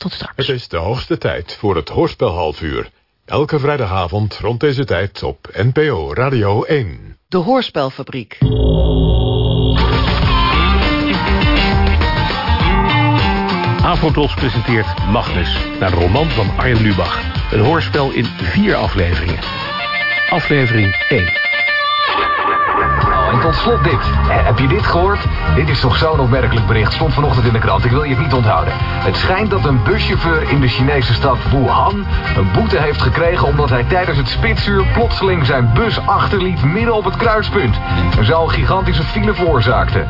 Tot straks. Het is de hoogste tijd voor het Hoorspel halfuur. Elke vrijdagavond rond deze tijd op NPO Radio 1. De Hoorspelfabriek. Avrondos presenteert Magnus, naar de roman van Arjen Lubach. Een hoorspel in vier afleveringen. Aflevering 1. En tot slot dit. Heb je dit gehoord? Dit is toch zo'n opmerkelijk bericht. Stond vanochtend in de krant. Ik wil je het niet onthouden. Het schijnt dat een buschauffeur in de Chinese stad Wuhan... een boete heeft gekregen omdat hij tijdens het spitsuur... plotseling zijn bus achterliet midden op het kruispunt. En zo een gigantische file veroorzaakte.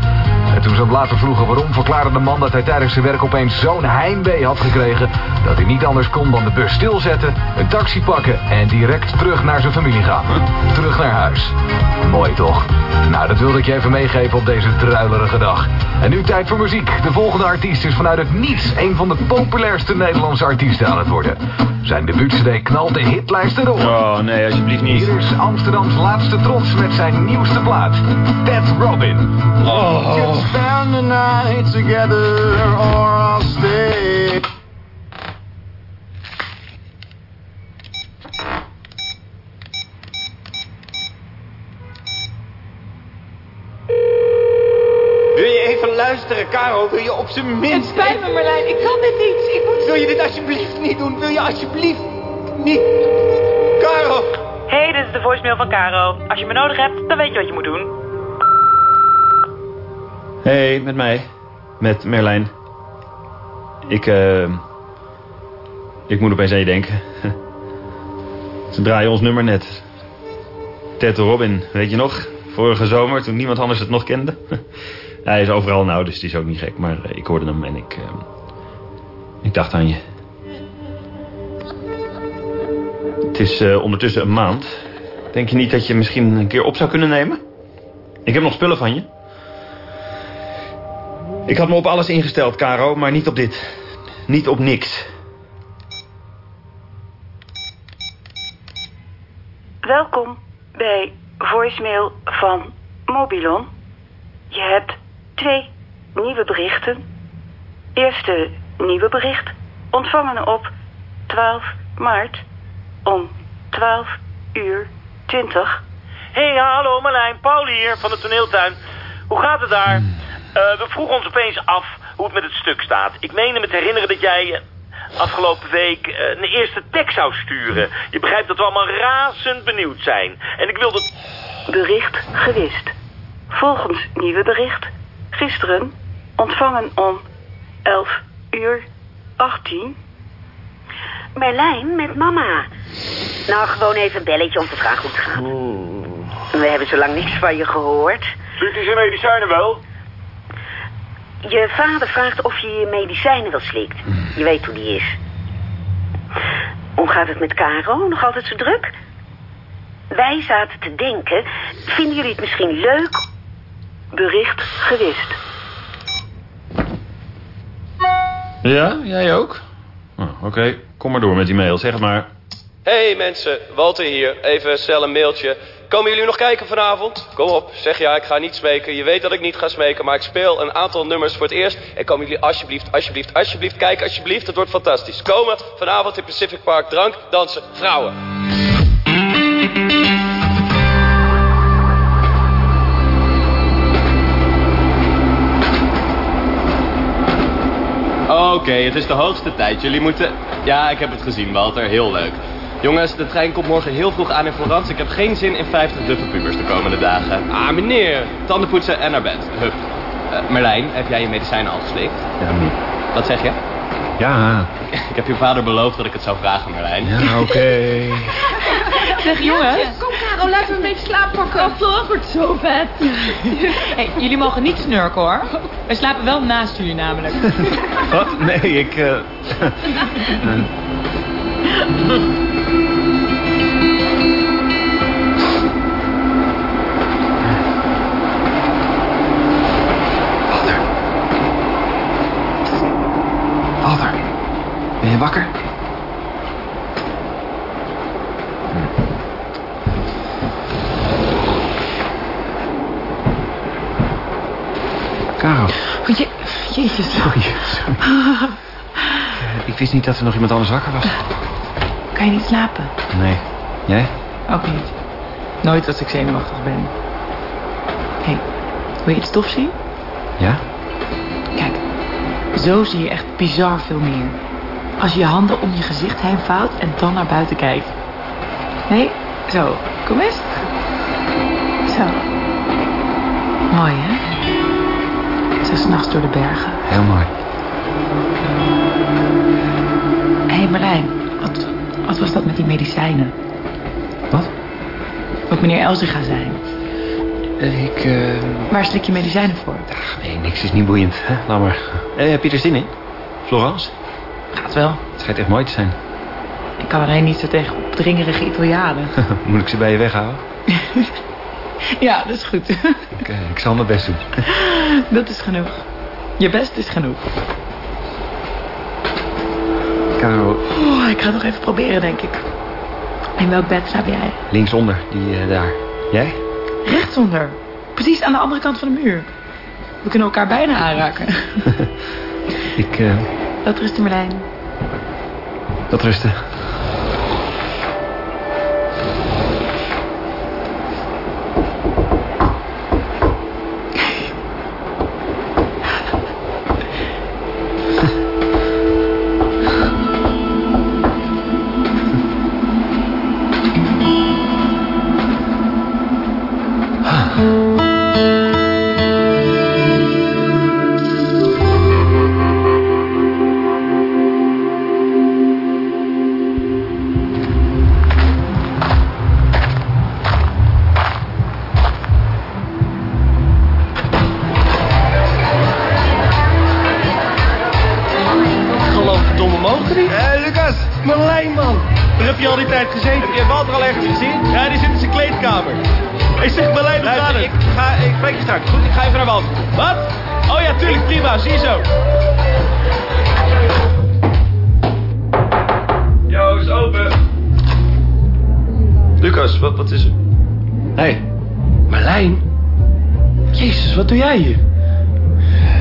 En toen ze hem later vroegen waarom... verklaarde de man dat hij tijdens zijn werk opeens zo'n heimwee had gekregen... dat hij niet anders kon dan de bus stilzetten... een taxi pakken en direct terug naar zijn familie gaan. Terug naar huis. Mooi toch? Nou, dat wilde ik je even meegeven op deze druilerige dag. En nu tijd voor muziek. De volgende artiest is vanuit het niets een van de populairste Nederlandse artiesten aan het worden. Zijn debuutcd knalt de hitlijsten door. Oh, nee, alsjeblieft niet. Hier is Amsterdams laatste trots met zijn nieuwste plaat. Ted Robin. Oh. Spend the night together or I'll stay. Wil je even luisteren, Caro? Wil je op zijn minst... Het spijt me, Marlijn. Ik kan dit niet. Ik moet... Wil je dit alsjeblieft niet doen? Wil je alsjeblieft niet... Caro! Hey, dit is de voicemail van Caro. Als je me nodig hebt, dan weet je wat je moet doen. Hey, met mij. Met Merlijn. Ik, eh... ik moet opeens aan je denken. Ze draaien ons nummer net. Ted Robin, weet je nog? Vorige zomer, toen niemand anders het nog kende. Hij is overal nou, dus die is ook niet gek. Maar eh, ik hoorde hem en ik... eh, ik dacht aan je. Het is ondertussen een maand. Denk je niet dat je misschien een keer op zou kunnen nemen? Ik heb nog spullen van je. Ik had me op alles ingesteld, Caro, maar niet op dit. Niet op niks. Welkom bij voicemail van Mobilon. Je hebt twee nieuwe berichten. Eerste nieuwe bericht ontvangen op 12 maart om 12 uur 20. Hey, hallo Marlijn, Paul hier van de toneeltuin. Hoe gaat het daar? Eh, we vroegen ons opeens af hoe het met het stuk staat. Ik meende me te herinneren dat jij eh, afgelopen week eh, een eerste tekst zou sturen. Je begrijpt dat we allemaal razend benieuwd zijn. En ik wilde... Bericht gewist. Volgens nieuwe bericht gisteren ontvangen om 11 uur 18. Merlijn met mama. Nou, gewoon even een belletje om te vragen hoe het gaat. We hebben zo lang niks van je gehoord. Slikt hij zijn medicijnen wel? Je vader vraagt of je je medicijnen wel slikt. Je weet hoe die is. Hoe gaat het met Caro? Nog altijd zo druk? Wij zaten te denken... Vinden jullie het misschien leuk? Bericht gewist. Ja, jij ook? Oh, Oké, kom maar door met die mail, zeg het maar. Hey mensen, Walter hier. Even snel een mailtje. Komen jullie nog kijken vanavond? Kom op, zeg ja, ik ga niet smeken. Je weet dat ik niet ga smeken, maar ik speel een aantal nummers voor het eerst. En komen jullie alsjeblieft, alsjeblieft, alsjeblieft kijken, alsjeblieft. Het wordt fantastisch. Komen vanavond in Pacific Park, drank, dansen, vrouwen. Oké, het is de hoogste tijd. Jullie moeten... Ja, ik heb het gezien, Walter. Heel leuk. Jongens, de trein komt morgen heel vroeg aan in Florence. Ik heb geen zin in 50 duffe pubers de komende dagen. Ah, meneer. Tanden poetsen en naar bed. Hup. Eh, Merlijn, heb jij je medicijnen al geslikt? Ja, niet. Wat zeg je? Ja. Ik heb je vader beloofd dat ik het zou vragen, Merlijn. Ja, oké. Zeg jongens. Kom, Caro, laten we een beetje slaap pakken. Het wordt zo vet. Hey, jullie mogen niet snurken hoor. Wij slapen wel naast jullie namelijk. Wat? Nee, ik... eh, wist niet dat er nog iemand anders wakker was. Kan je niet slapen? Nee. Jij? Ook niet. Nooit als ik zenuwachtig ben. Hé, hey, wil je het stof zien? Ja? Kijk, zo zie je echt bizar veel meer. Als je je handen om je gezicht heen vouwt en dan naar buiten kijkt. Nee, zo. Kom eens. Zo. Mooi, hè? Zo s'nachts door de bergen. Heel mooi. Marlijn, wat, wat was dat met die medicijnen? Wat? Moet meneer Elzinga zijn? Ik, eh... Waar slik je medicijnen voor? Ach, nee, niks is niet boeiend. Hè? Laat maar. Eh, heb je er zin in? Florence? Gaat wel. Het schijnt echt mooi te zijn. Ik kan alleen niet zo tegen opdringerige Italianen. Moet ik ze bij je weghouden? ja, dat is goed. ik, uh, ik zal mijn best doen. dat is genoeg. Je best is genoeg. Caro. Oh, ik ga het nog even proberen, denk ik. In welk bed slaap jij? Linksonder, die uh, daar. Jij? Rechtsonder. Precies aan de andere kant van de muur. We kunnen elkaar bijna aanraken. ik, uh... Dat rusten, Marlijn. Dat rusten.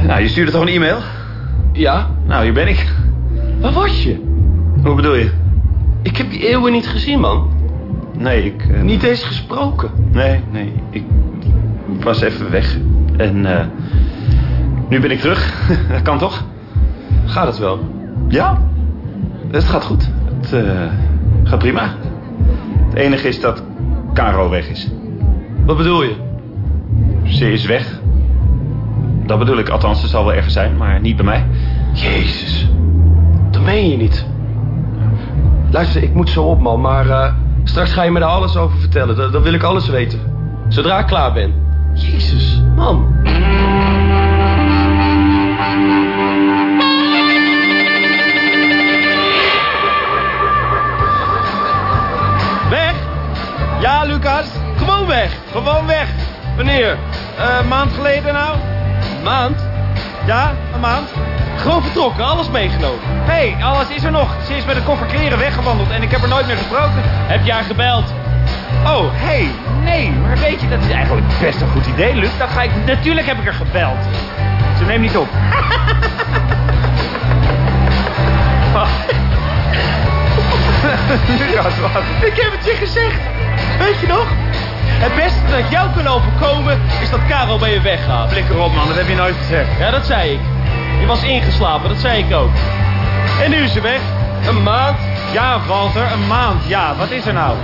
Nou, je stuurde toch een e-mail? Ja. Nou, hier ben ik. Waar was je? Hoe bedoel je? Ik heb je eeuwen niet gezien, man. Nee, ik... Uh... Niet eens gesproken. Nee, nee. Ik was even weg. En uh, nu ben ik terug. Dat kan toch? Gaat het wel? Ja. Het gaat goed. Het uh, gaat prima. Enige is dat Caro weg is. Wat bedoel je? Ze is weg. Dat bedoel ik, althans, ze zal wel ergens zijn, maar niet bij mij. Jezus, dat meen je niet. Luister, ik moet zo op, man, maar uh, straks ga je me daar alles over vertellen. Dan, dan wil ik alles weten. Zodra ik klaar ben. Jezus, man. Meegenomen. Hé, hey, alles is er nog. Ze is met een koffer kleren weggewandeld en ik heb er nooit meer gesproken. Heb je haar gebeld? Oh, hé, hey, nee. Maar weet je, dat is eigenlijk best een goed idee, Luc. Dan ga ik... Natuurlijk heb ik haar gebeld. Ze neemt niet op. Lucas, wat? Ik heb het je gezegd. Weet je nog? Het beste dat jou kan overkomen is dat Karel bij je weggaat. Flikker op man, dat heb je nooit gezegd. Ja, dat zei ik. Je was ingeslapen, dat zei ik ook. En nu is ze weg. Een maand? Ja, Walter, een maand. Ja, wat is er nou?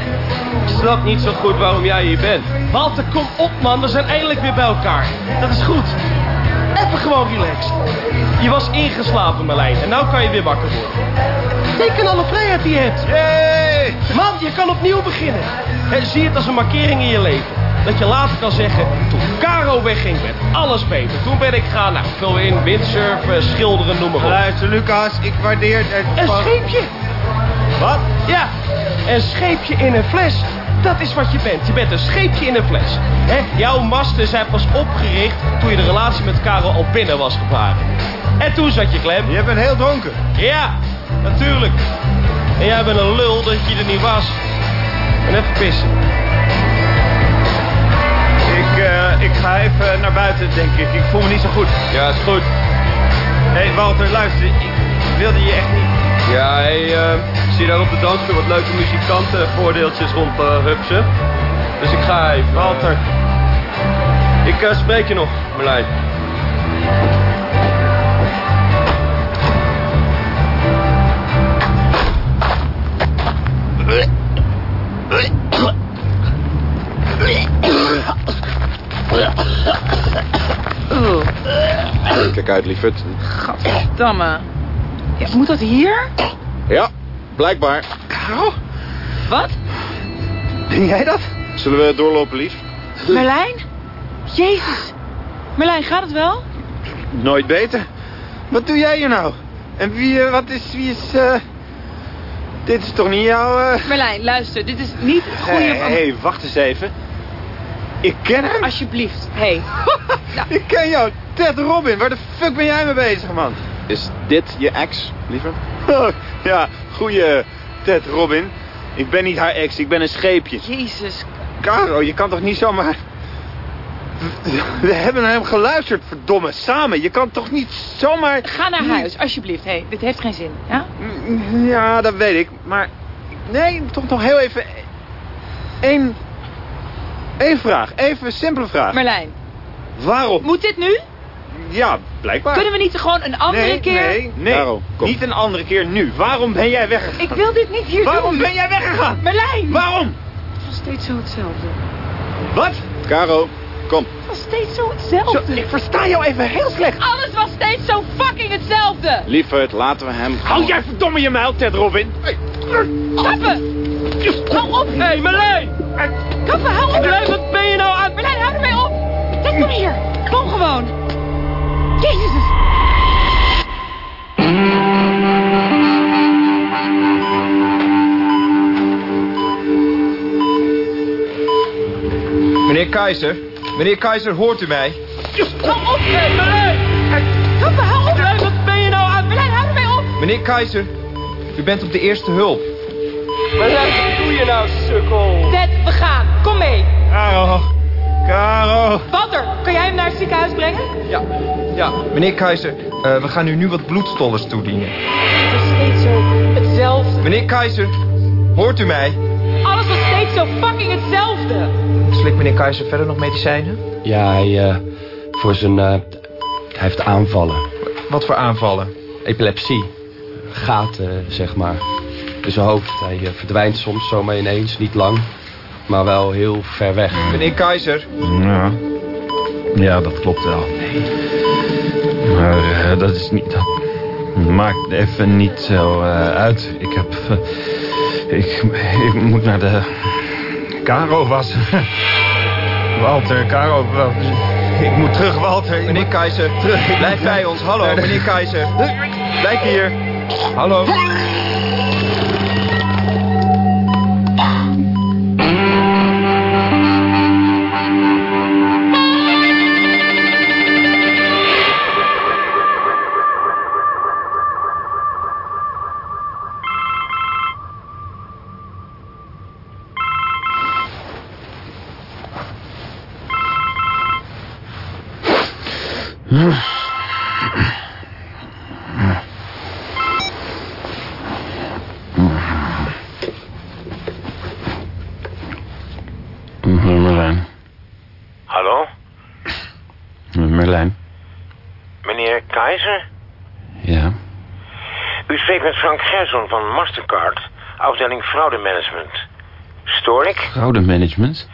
Ik snap niet zo goed waarom jij hier bent. Walter, kom op man, we zijn eindelijk weer bij elkaar. Dat is goed. Even gewoon relaxed. Je was ingeslapen, Marlijn, en nou kan je weer wakker worden. Denk aan alle vrijheid die je hebt. Yay! Man, je kan opnieuw beginnen. He, zie het als een markering in je leven. Dat je later kan zeggen, toen Caro wegging, werd alles beter. Toen ben ik gaan, nou, vul in, windsurfen, schilderen, noem maar op. Luister, Lucas, ik waardeer het... Een scheepje. Wat? Ja, een scheepje in een fles. Dat is wat je bent. Je bent een scheepje in een fles. He, jouw masten zijn pas opgericht toen je de relatie met Karel al binnen was gevaren. En toen zat je klem. Je bent heel donker. Ja, natuurlijk. En jij bent een lul dat je er niet was. En even pissen. Ik, uh, ik ga even naar buiten, denk ik. Ik voel me niet zo goed. Ja, is goed. Hé, hey, Walter, luister. Ik wilde je echt niet... Ja, hey, eh, ik zie daar op de dansvloer wat leuke muzikanten voordeeltjes rond uh, hupsen. Dus ik ga even. Walter. Ik eh, spreek je nog, Merlijn. Oeh, Kijk uit, lieverd. gadverdamme. Ja, moet dat hier? Ja, blijkbaar. Karel? Wat? Ben jij dat? Zullen we doorlopen, lief? Merlijn? Jezus. Merlijn, gaat het wel? Nooit beter. Wat doe jij hier nou? En wie, eh, wat is, wie is, eh... Dit is toch niet jouw, eh... Merlijn, luister. Dit is niet het goede Hé, hey, wacht eens even. Ik ken hem. Alsjeblieft. Hé. Hey. Ik ken jou, Ted Robin. Waar de fuck ben jij mee bezig, man? Is dit je ex, liever? Oh, ja, goeie Ted Robin. Ik ben niet haar ex, ik ben een scheepje. Jezus. Caro, je kan toch niet zomaar... We- We hebben naar hem geluisterd, verdomme, samen. Je kan toch niet zomaar... Ga naar huis, alsjeblieft. Hé, hey, dit heeft geen zin. Ja? Ja, dat weet ik, maar... Nee, toch nog heel even... Eén... Eén vraag, even een simpele vraag. Merlijn. Waarom? Moet dit nu? Ja, blijkbaar. Kunnen we niet gewoon een andere nee, keer... Nee, nee, niet een andere keer nu. Waarom ben jij weggegaan? Ik wil dit niet hier Waarom doen. ben jij weggegaan? Merlijn! Waarom? Het was steeds zo hetzelfde. Wat? Caro, kom. Het was steeds zo hetzelfde. Zo, ik versta jou even heel slecht. Alles was steeds zo fucking hetzelfde. Lieverd, laten we hem. Hou jij verdomme je muil, Ted Robin. Kappen! Hou op! Hé, hey, Merlijn! Kappen, hou op! Merlijn, wat ben je nou aan... Merlijn, hou ermee op! Kijk, kom hier. Kom gewoon. Jezus. Meneer Keizer, meneer Keizer, hoort u mij? Hou op! Hé, Merlijn! Kappen, hou op! Wat ben je nou aan... Merlijn, hou ermee op! Meneer Keizer, u bent op de eerste hulp. Doe je nou, sukkel? Ted, we gaan. Kom mee. Caro, Caro. Walter, kan jij hem naar het ziekenhuis brengen? Ja, ja. Meneer Keizer, eh, we gaan u nu wat bloedstollers toedienen. Het was steeds zo hetzelfde. Meneer Keizer, hoort u mij? Alles was steeds zo fucking hetzelfde. Slikt meneer Keizer verder nog medicijnen? Ja, hij, eh, voor zijn... eh, hij heeft aanvallen. Wat voor aanvallen? Epilepsie. Gaten, zeg maar. In zijn hoofd. Hij eh, verdwijnt soms zomaar ineens, niet lang. Maar wel heel ver weg. Meneer Keizer, Ja. Ja, dat klopt wel. Maar eh, dat is niet... Dat maakt even niet zo eh, uit. Ik heb... ik, ik moet naar de... Caro was. Walter, Caro... Wel- Ik moet terug, Walter. Ik meneer Keizer, terug. blijf bij ons. Hallo, meneer Keizer. Blijf hier. Hallo. Merlijn. Hallo? Merlijn. Meneer Keizer? Ja. U spreekt met Frank Gerson van Mastercard, afdeling fraudemanagement. Stoor ik? Fraudemanagement?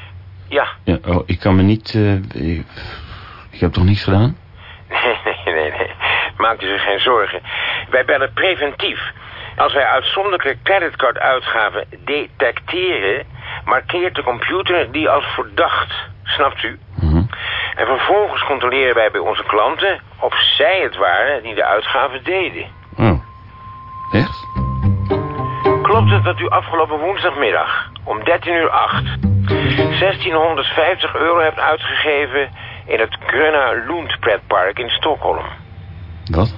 Ja. Ja, oh, ik kan me niet... eh, ik, ik heb toch niets gedaan? Nee, nee, nee, nee. Maak u zich geen zorgen. Wij bellen preventief. Als wij uitzonderlijke creditcarduitgaven detecteren... markeert de computer die als verdacht. Snapt u? En vervolgens controleren wij bij onze klanten... of zij het waren die de uitgaven deden. Oh. Echt? Klopt het dat u afgelopen woensdagmiddag om 13.08 uur 8 1650 euro hebt uitgegeven in het Gröna Lund pretpark in Stockholm? Wat?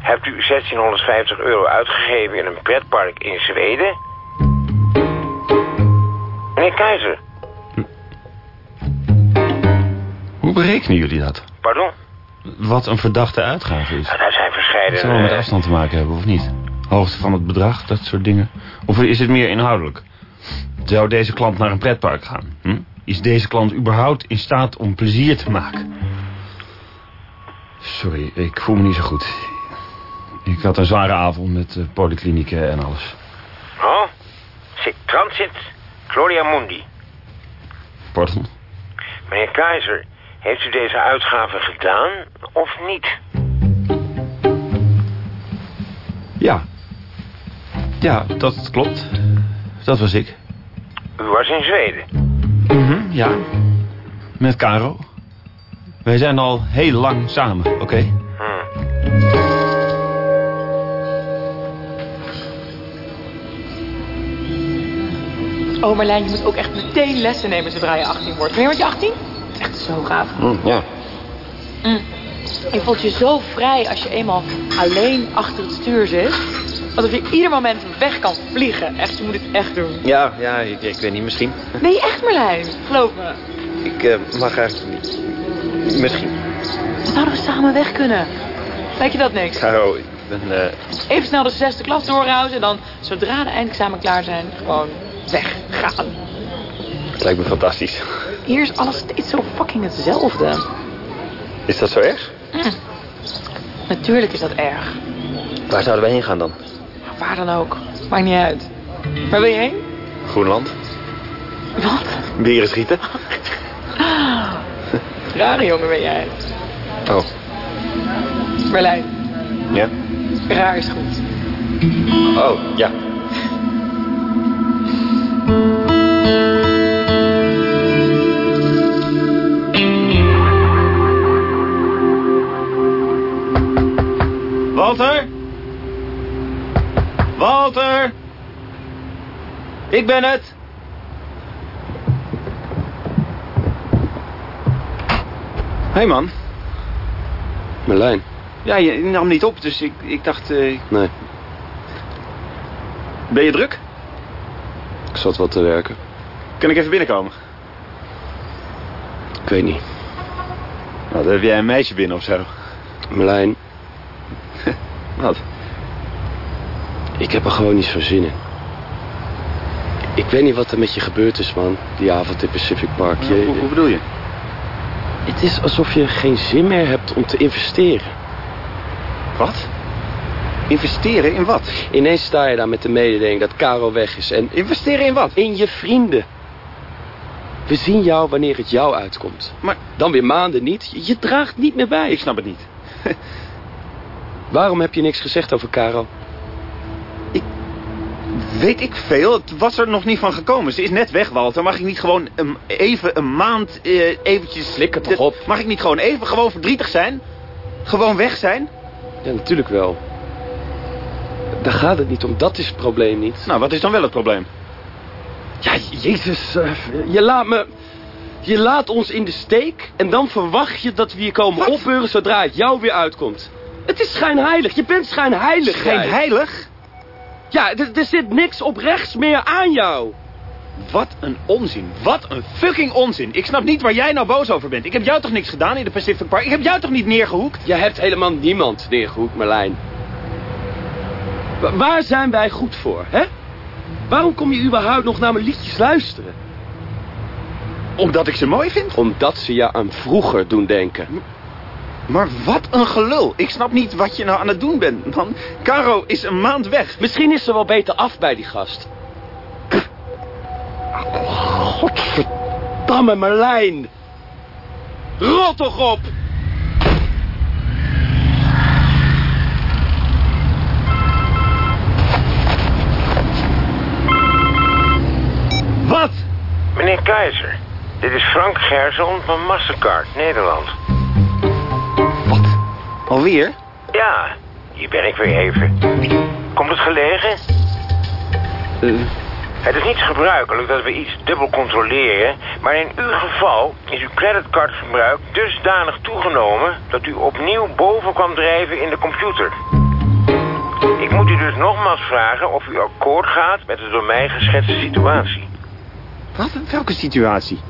Hebt u 1650 euro uitgegeven in een pretpark in Zweden? Meneer Keizer, Hoe berekenen jullie dat? pardon? Wat een verdachte uitgave is. Nou, daar zijn Het verscheiden... zal wel met afstand te maken hebben, of niet? Hoogte van het bedrag, dat soort dingen? Of is het meer inhoudelijk? Zou deze klant naar een pretpark gaan? Hm? Is deze klant überhaupt in staat om plezier te maken? Sorry, ik voel me niet zo goed. Ik had een zware avond met uh, polyklinieken en alles. Oh, Sic Transit, Gloria Mundi. Pardon? Meneer Keizer, heeft u deze uitgave gedaan of niet? Ja. Ja, dat klopt. Dat was ik. U was in Zweden? Mhm, ja. Met Caro. Wij zijn al heel lang samen, oké? Oh Marlijn, je moet ook echt meteen lessen nemen zodra je 18 wordt. Wanneer word je 18? Dat is echt zo gaaf. ja. Mm. Je voelt je zo vrij als je eenmaal alleen achter het stuur zit. Alsof je ieder moment weg kan vliegen. Echt, je moet het echt doen. Ja, ja, ik, ik weet niet, misschien. Nee, echt Marlijn. Geloof me. Ik eh, mag eigenlijk niet. Misschien. Zouden we samen weg kunnen. Lijkt je dat niks? Caro, ik ben... eh, Even snel de zesde klas doorhouden en dan, zodra de eindexamen klaar zijn, gewoon weggaan. Het lijkt me fantastisch. Hier is alles steeds zo fucking hetzelfde. Is dat zo erg? Mm. Natuurlijk is dat erg. Waar zouden wij heen gaan dan? Waar dan ook. Maakt niet uit. Waar wil je heen? Groenland. Wat? Beren schieten. Rare jongen ben jij. Oh, Berlijn. ja? Raar is goed. Oh, ja. Walter? Walter? Ik ben het. Hey man. Merlijn. Ja, je nam niet op, dus ik, ik dacht... eh, Nee, ben je druk? ik zat wel te werken. Kan ik even binnenkomen? Ik weet niet. Nou, dan heb jij een meisje binnen of zo. Merlijn, Wat? ik heb er gewoon niet zo zin in. Ik weet niet wat er met je gebeurd is, man. Die avond in Pacific Park. Je- Hoe, hoe bedoel je? Het is alsof je geen zin meer hebt om te investeren. Wat? Investeren in wat? Ineens sta je daar met de mededeling dat Caro weg is. En Investeren in wat? in je vrienden. We zien jou wanneer het jou uitkomt. Maar Dan weer maanden niet. Je, je draagt niet meer bij. ik snap het niet. Waarom heb je niks gezegd over Caro? Weet ik veel. Het was er nog niet van gekomen. Ze is net weg, Walter. Mag ik niet gewoon een, even een maand eh, eventjes... Flikker toch op. Mag ik niet gewoon even gewoon verdrietig zijn? Gewoon weg zijn? Ja, natuurlijk wel. Daar gaat het niet om. Dat is het probleem niet. Nou, wat is dan wel het probleem? Ja, Jezus. eh, je laat me... Je laat ons in de steek en dan verwacht je dat we hier komen opbeuren zodra het jou weer uitkomt. Het is schijnheilig. Je bent schijnheilig. Schijnheilig? Ja, er, er zit niks oprechts meer aan jou. Wat een onzin. Wat een fucking onzin. Ik snap niet waar jij nou boos over bent. Ik heb jou toch niks gedaan in de Pacific Park? Ik heb jou toch niet neergehoekt? Je hebt helemaal niemand neergehoekt, Marlijn. Wa- waar zijn wij goed voor, hè? Waarom kom je überhaupt nog naar mijn liedjes luisteren? Omdat ik ze mooi vind? Omdat ze je aan vroeger doen denken. Maar wat een gelul. Ik snap niet wat je nou aan het doen bent, man. Caro is een maand weg. Misschien is ze wel beter af bij die gast. Godverdamme Marlijn. Rot toch op! Wat? Meneer Keizer, dit is Frank Gerson van Mastercard, Nederland. Alweer? Ja, hier ben ik weer even. Komt het gelegen? Het is niet gebruikelijk dat we iets dubbel controleren, maar in uw geval is uw creditcardverbruik dusdanig toegenomen dat u opnieuw boven kwam drijven in de computer. Ik moet u dus nogmaals vragen of u akkoord gaat met de door mij geschetste situatie. Wat? Welke situatie?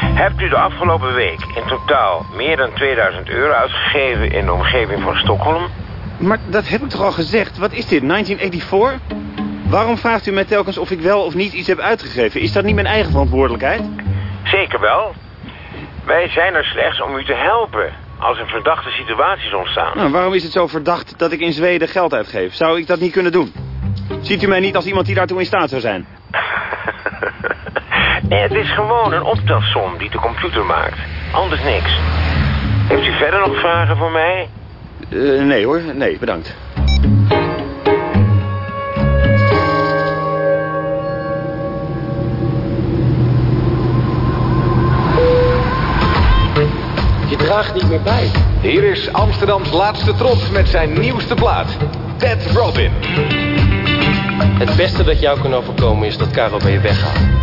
Hebt u de afgelopen week in totaal meer dan 2000 euro uitgegeven in de omgeving van Stockholm? Maar dat heb ik toch al gezegd? Wat is dit, 1984? Waarom vraagt u mij telkens of ik wel of niet iets heb uitgegeven? Is dat niet mijn eigen verantwoordelijkheid? Zeker wel. Wij zijn er slechts om u te helpen als er verdachte situaties ontstaan. Nou, waarom is het zo verdacht dat ik in Zweden geld uitgeef? Zou ik dat niet kunnen doen? Ziet u mij niet als iemand die daartoe in staat zou zijn? Het is gewoon een optelsom die de computer maakt. Anders niks. Heeft u verder nog vragen voor mij? Uh, nee hoor, nee, bedankt. Je draagt niet meer bij. Hier is Amsterdams laatste trots met zijn nieuwste plaat. Ted Robin. Het beste dat jou kan overkomen is dat Karel bij je weggaat.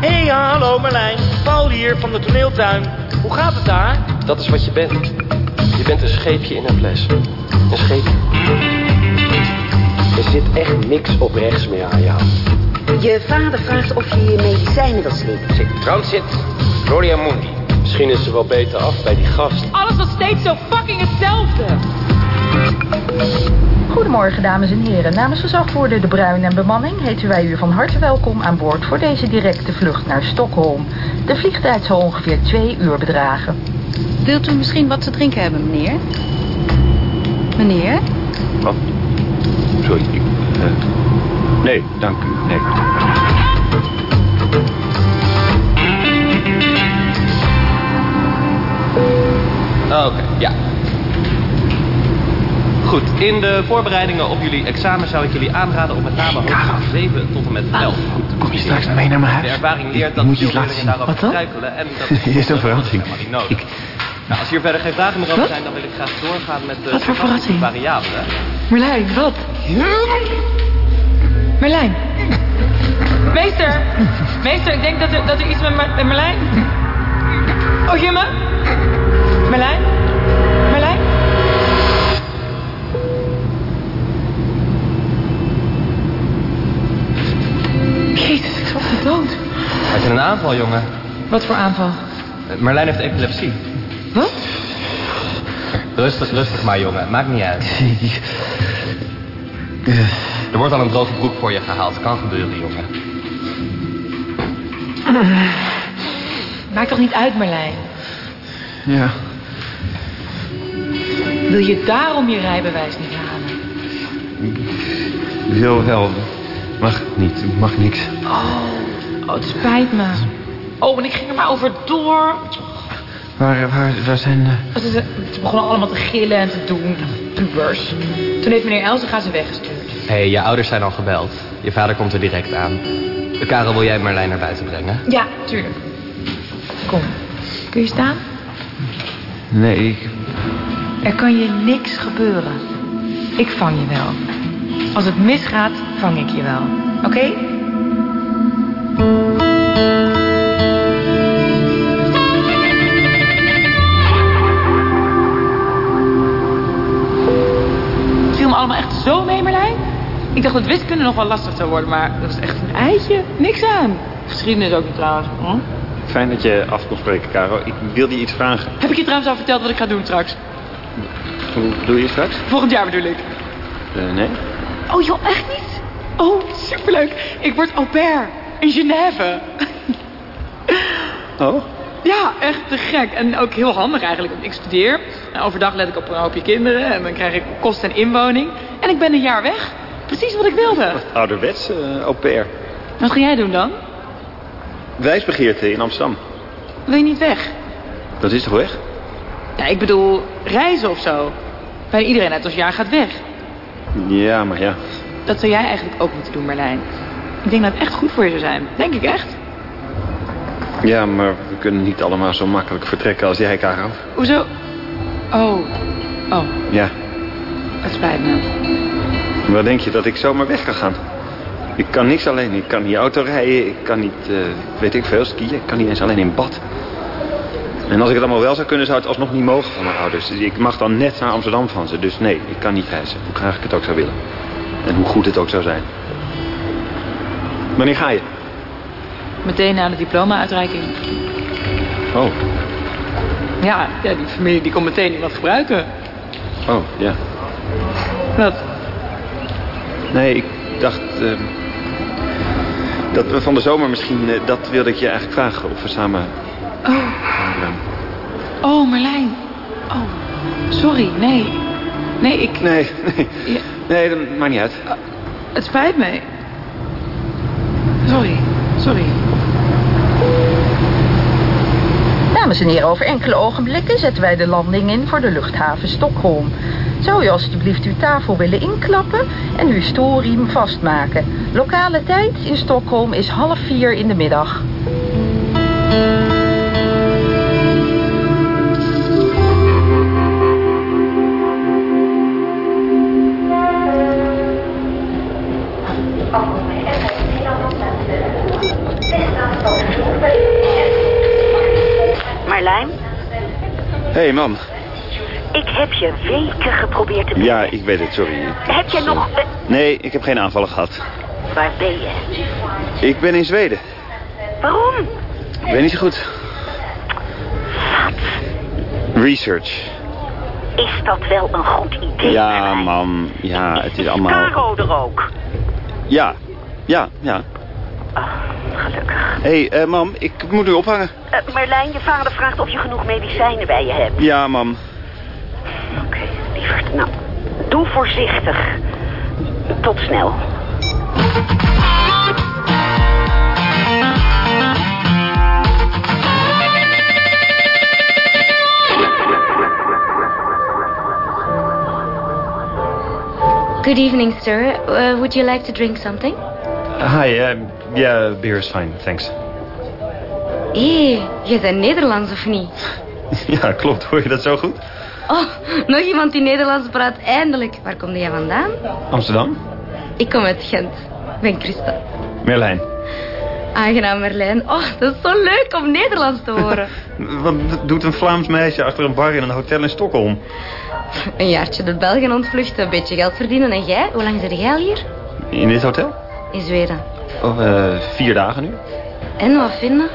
Hé, hey, hallo Marlijn. Paul hier van de toneeltuin. Hoe gaat het daar? Dat is wat je bent. Je bent een scheepje in een fles. Een scheepje. Er zit echt niks op rechts meer aan jou. Je vader vraagt of je je medicijnen wil slikken. Transit, Gloria Mundi. Misschien is ze wel beter af bij die gast. Alles was steeds zo fucking hetzelfde. Goedemorgen dames en heren. Namens gezagvoerder De Bruin en bemanning heten wij u van harte welkom aan boord voor deze directe vlucht naar Stockholm. De vliegtijd zal ongeveer twee uur bedragen. Wilt u misschien wat te drinken hebben, meneer? Meneer? Wat? Sorry, ik... Uh, nee, dank u, nee. Oké, ja. Goed, in de voorbereidingen op jullie examen zou ik jullie aanraden om met name hoofdstuk 7 tot en met 11 goed te Kom je straks mee naar mijn huis? De ervaring leert dat moet je laten dan? struikelen en dat Hier is een verrassing. niet nodig. Nou, als hier verder geen vragen meer over zijn, dan wil ik graag doorgaan met de Wat voor verrassing? variabelen. Merlijn, wat? Merlijn. Meester. Meester, ik denk dat er, dat er iets met, Mer- met Merlijn... Oh, Jimme? Merlijn? Dood. Had je een aanval, jongen? Wat voor aanval? Eh, Marlijn heeft epilepsie. Wat? Rustig, rustig maar, jongen. Maakt niet uit. Er wordt al een droge broek voor je gehaald. Kan gebeuren, jongen. Maakt toch niet uit, Merlijn? Ja. Wil je daarom je rijbewijs niet halen? Wil wel. Mag niet, mag niks. Oh, oh, het spijt me. Oh, en ik ging er maar over door. Waar, waar, waar zijn... eh, Ze, ze, ze begonnen allemaal te gillen en te doen. Pubers. Toen heeft meneer Elsen ze weggestuurd. Hé, hey, je ouders zijn al gebeld. Je vader komt er direct aan. Karel, wil jij Marlijn naar buiten brengen? Ja, tuurlijk. Kom. Kun je staan? Nee, ik... Er kan je niks gebeuren. Ik vang je wel. Als het misgaat, vang ik je wel. Oké? Ik dacht dat wiskunde nog wel lastig zou worden, maar dat was echt een eitje. Niks aan. Geschiedenis ook niet trouwens. Hm? Fijn dat je af kon spreken, Caro. Ik wilde je iets vragen. Heb ik je trouwens al verteld wat ik ga doen straks? Hoe doe je straks? Volgend jaar bedoel ik. Eh, nee? Oh joh, echt niet? Oh, superleuk. Ik word au pair in Genève. Oh? Ja, echt te gek. En ook heel handig eigenlijk. want Ik studeer. En overdag let ik op een hoopje kinderen. En dan krijg ik kost en inwoning. En ik ben een jaar weg. Precies wat ik wilde. Ouderwets, eh au pair. Wat ga jij doen dan? Wijsbegeerte in Amsterdam. Wil je niet weg? Dat is toch weg? Ja, ik bedoel reizen of zo. Bijna iedereen uit ons jaar gaat weg. Ja, maar ja. Dat zou jij eigenlijk ook moeten doen, Marlijn. Ik denk dat het echt goed voor je zou zijn. Denk ik echt. Ja, maar we kunnen niet allemaal zo makkelijk vertrekken als jij, Caro. Hoezo? Oh. Oh, Ja. het spijt me. Waar denk je dat ik zomaar weg kan gaan? Ik kan niks alleen. Ik kan niet auto rijden. Ik kan niet, eh, weet ik veel, skiën. Ik kan niet eens alleen in bad. En als ik het allemaal wel zou kunnen, zou het alsnog niet mogen van mijn ouders. Dus ik mag dan net naar Amsterdam van ze. Dus nee, ik kan niet reizen. Hoe graag ik het ook zou willen. En hoe goed het ook zou zijn. Wanneer ga je? Meteen na de diploma-uitreiking. Oh, Ja, ja, die familie die kon meteen iemand gebruiken. oh, ja. Wat? Nee, ik dacht... ehm, dat we van de zomer misschien... eh, dat wilde ik je eigenlijk vragen. Of we samen... Oh, oh Marlijn. Oh, sorry, nee. Nee, ik... Nee, nee. Ja, Nee, dat maakt niet uit. het spijt me. Sorry, sorry. Dames en heren, over enkele ogenblikken zetten wij de landing in voor de luchthaven Stockholm. Zou u alstublieft uw tafel willen inklappen en uw stoelriem vastmaken. Lokale tijd in Stockholm is half vier in de middag. Hey, mam. ik heb je weken geprobeerd te Ja, ik weet het, sorry. Heb jij nog... Nee, ik heb geen aanvallen gehad. waar ben je? Ik ben in Zweden. Waarom? Ik weet niet zo goed. Research. Is dat wel een goed idee? Ja, mam. Ja, het is allemaal... Caro er ook. Ja. Ja, ja. Gelukkig. Hé, hey, eh, mam, ik moet nu ophangen. Eh, Marlijn, je vader vraagt of je genoeg medicijnen bij je hebt. Ja, mam. Oké, lieverd. Nou, doe voorzichtig. Tot snel. Good evening, sir. Uh, would you like to drink something? Hi, uh, yeah, beer is fine, thanks. Hé, je bent Nederlands of niet? Ja, klopt. Hoor je dat zo goed? Oh, nog iemand die Nederlands praat, eindelijk. Waar kom jij vandaan? Amsterdam? Ik kom uit Gent. Ik ben Christa. Merlijn. Aangenaam, Merlijn. Oh, dat is zo leuk om Nederlands te horen. Wat doet een Vlaams meisje achter een bar in een hotel in Stockholm? Een jaartje de Belgen ontvluchten, een beetje geld verdienen. En jij? Hoe lang zit jij al hier? In dit hotel? In Zweden. Oh, eh, vier dagen nu. En wat vinden?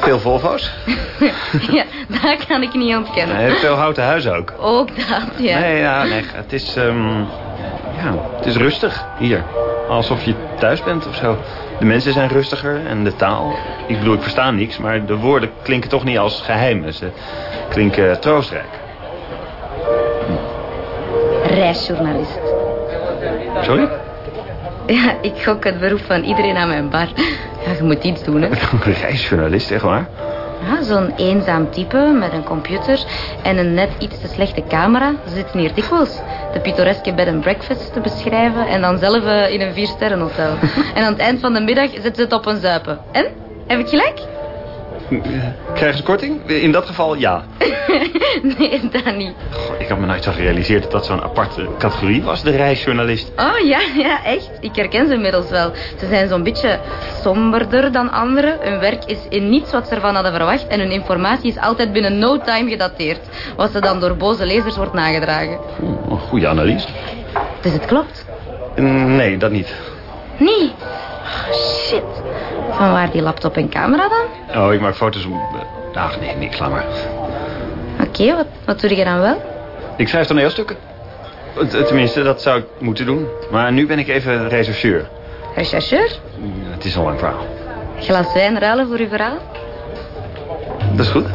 Veel Volvo's. ja, dat kan ik niet ontkennen. Nee, veel houten huizen ook. Ook dat, ja. Nee, ja, nee, het is, ehm, ja, het is rustig hier. Alsof je thuis bent of zo. De mensen zijn rustiger en de taal. Ik bedoel, ik versta niks, maar de woorden klinken toch niet als geheimen. Ze klinken troostrijk. Reisjournalist. Sorry? Ja, ik gok het beroep van iedereen aan mijn bar. Ja, je moet iets doen, hè. Reisjournalist, echt waar? Ja, zo'n eenzaam type met een computer en een net iets te slechte camera. Ze zitten hier dikwijls de pittoreske bed and breakfast te beschrijven... en dan zelf eh, in een viersterrenhotel. en aan het eind van de middag zitten ze het op een zuipen. En? Heb ik gelijk? Krijgen ze korting? In dat geval ja. nee, dat niet. Goh, ik had me nooit zo gerealiseerd dat dat zo'n aparte categorie was, de reisjournalist. Oh ja, ja, echt. Ik herken ze inmiddels wel. Ze zijn zo'n beetje somberder dan anderen. Hun werk is in niets wat ze ervan hadden verwacht. En hun informatie is altijd binnen no time gedateerd. Wat ze dan door boze lezers wordt nagedragen. Oeh, een goede analyse. Dus het klopt. Nee, dat niet. Nee. Oh, shit. Van waar die laptop en camera dan? Oh, ik maak foto's om... Ach, nee, niks, laat maar. Oké, wat, wat doe je dan wel? Ik schrijf toneelstukken. Tenminste, dat zou ik moeten doen. Maar nu ben ik even rechercheur. Rechercheur? Het is een lang verhaal. Glas wijn ruilen voor uw verhaal? Dat is goed.